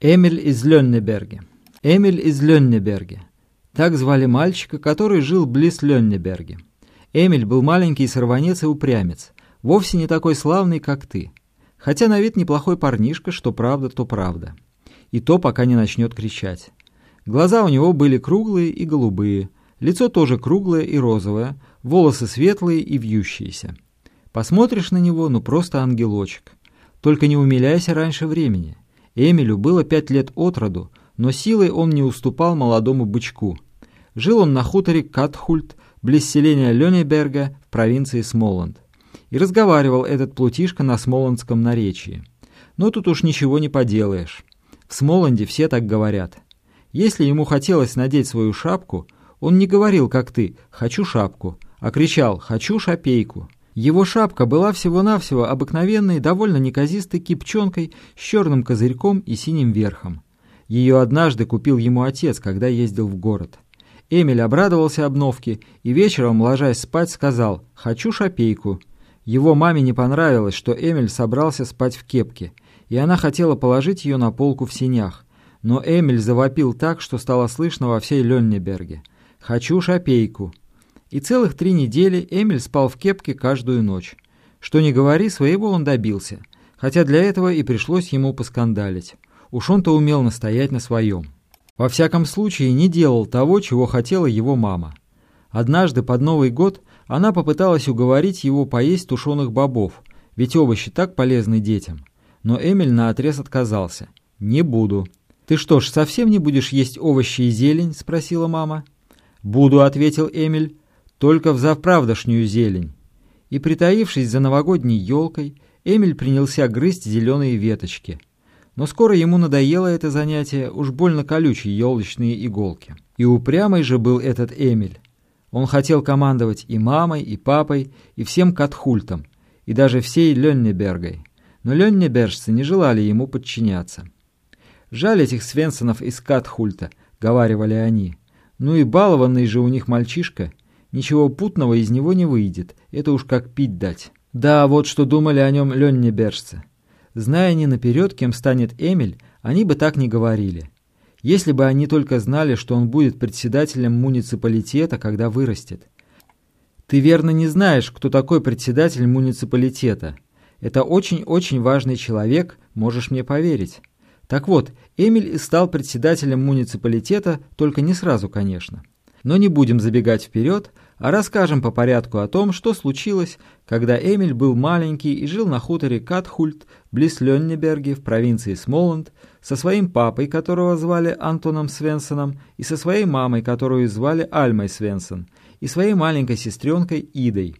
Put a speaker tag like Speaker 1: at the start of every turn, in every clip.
Speaker 1: Эмиль из Леннеберге. Эмиль из Леннеберге. Так звали мальчика, который жил близ Леннеберге. Эмиль был маленький сорванец и упрямец, вовсе не такой славный, как ты. Хотя на вид неплохой парнишка, что правда, то правда. И то, пока не начнет кричать. Глаза у него были круглые и голубые, лицо тоже круглое и розовое, волосы светлые и вьющиеся. Посмотришь на него, ну просто ангелочек. Только не умиляйся раньше времени. Эмилю было пять лет от роду, но силой он не уступал молодому бычку. Жил он на хуторе Катхульт, близ селения Лёнеберга в провинции Смоланд. И разговаривал этот плутишка на смоландском наречии. Но тут уж ничего не поделаешь. В Смоланде все так говорят. Если ему хотелось надеть свою шапку, он не говорил, как ты, «хочу шапку», а кричал «хочу шапейку». Его шапка была всего-навсего обыкновенной, довольно неказистой кипчонкой с черным козырьком и синим верхом. Ее однажды купил ему отец, когда ездил в город. Эмиль обрадовался обновке и вечером, ложась спать, сказал «хочу шапейку». Его маме не понравилось, что Эмиль собрался спать в кепке, и она хотела положить ее на полку в синях. Но Эмиль завопил так, что стало слышно во всей Леннеберге. «Хочу шапейку». И целых три недели Эмиль спал в кепке каждую ночь. Что ни говори, своего он добился, хотя для этого и пришлось ему поскандалить. Уж он-то умел настоять на своем. Во всяком случае, не делал того, чего хотела его мама. Однажды под Новый год она попыталась уговорить его поесть тушеных бобов, ведь овощи так полезны детям. Но Эмиль наотрез отказался. «Не буду». «Ты что ж, совсем не будешь есть овощи и зелень?» – спросила мама. «Буду», – ответил Эмиль только в заправдошнюю зелень. И, притаившись за новогодней елкой, Эмиль принялся грызть зеленые веточки. Но скоро ему надоело это занятие, уж больно колючие елочные иголки. И упрямый же был этот Эмиль. Он хотел командовать и мамой, и папой, и всем Катхультом, и даже всей Леннебергой. Но леннебержцы не желали ему подчиняться. «Жаль этих Свенсонов из Катхульта», — говаривали они. «Ну и балованный же у них мальчишка, Ничего путного из него не выйдет, это уж как пить дать. Да, вот что думали о нем леннебержцы. Зная не наперед, кем станет Эмиль, они бы так не говорили. Если бы они только знали, что он будет председателем муниципалитета, когда вырастет. Ты верно не знаешь, кто такой председатель муниципалитета. Это очень-очень важный человек, можешь мне поверить. Так вот, Эмиль стал председателем муниципалитета, только не сразу, конечно. Но не будем забегать вперед, а расскажем по порядку о том, что случилось, когда Эмиль был маленький и жил на хуторе Катхульт, близ Леннеберге, в провинции Смоланд, со своим папой, которого звали Антоном Свенсоном, и со своей мамой, которую звали Альмой Свенсон, и своей маленькой сестренкой Идой.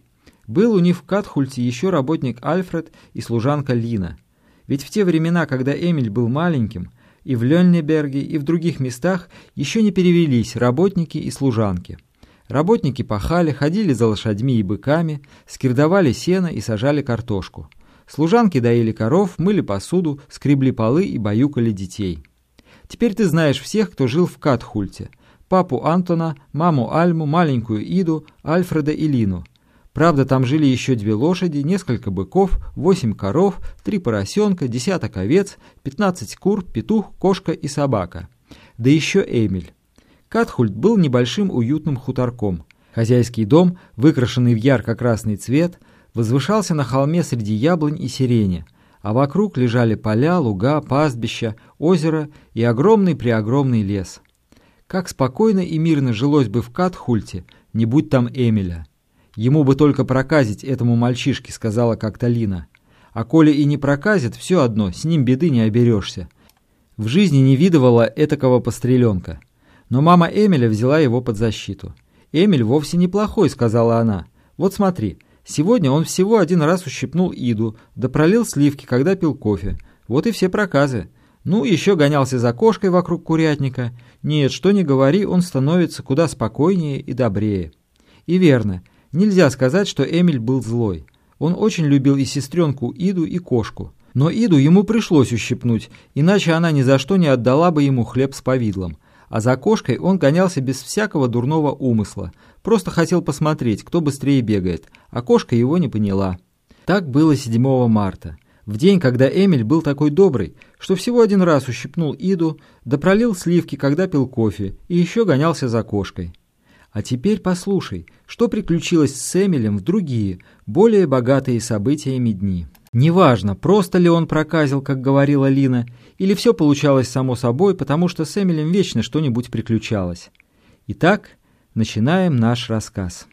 Speaker 1: Был у них в Катхульте еще работник Альфред и служанка Лина. Ведь в те времена, когда Эмиль был маленьким, и в Лённеберге, и в других местах еще не перевелись работники и служанки. Работники пахали, ходили за лошадьми и быками, скирдовали сено и сажали картошку. Служанки доили коров, мыли посуду, скребли полы и баюкали детей. Теперь ты знаешь всех, кто жил в Катхульте. Папу Антона, маму Альму, маленькую Иду, Альфреда и Лину – Правда, там жили еще две лошади, несколько быков, восемь коров, три поросенка, десяток овец, пятнадцать кур, петух, кошка и собака. Да еще Эмиль. Катхульт был небольшим уютным хуторком. Хозяйский дом, выкрашенный в ярко-красный цвет, возвышался на холме среди яблонь и сирени, а вокруг лежали поля, луга, пастбища, озеро и огромный-преогромный лес. Как спокойно и мирно жилось бы в Катхульте, не будь там Эмиля. Ему бы только проказить этому мальчишке, сказала как-то Лина. А коли и не проказит, все одно, с ним беды не оберешься. В жизни не видывала этакого постреленка. Но мама Эмиля взяла его под защиту. «Эмиль вовсе неплохой», — сказала она. «Вот смотри, сегодня он всего один раз ущипнул Иду, да пролил сливки, когда пил кофе. Вот и все проказы. Ну, еще гонялся за кошкой вокруг курятника. Нет, что ни говори, он становится куда спокойнее и добрее». И верно, Нельзя сказать, что Эмиль был злой. Он очень любил и сестренку Иду, и кошку. Но Иду ему пришлось ущипнуть, иначе она ни за что не отдала бы ему хлеб с повидлом. А за кошкой он гонялся без всякого дурного умысла. Просто хотел посмотреть, кто быстрее бегает, а кошка его не поняла. Так было 7 марта. В день, когда Эмиль был такой добрый, что всего один раз ущипнул Иду, да пролил сливки, когда пил кофе, и еще гонялся за кошкой. А теперь послушай, что приключилось с Эмилем в другие, более богатые событиями дни. Неважно, просто ли он проказил, как говорила Лина, или все получалось само собой, потому что с Эмилем вечно что-нибудь приключалось. Итак, начинаем наш рассказ.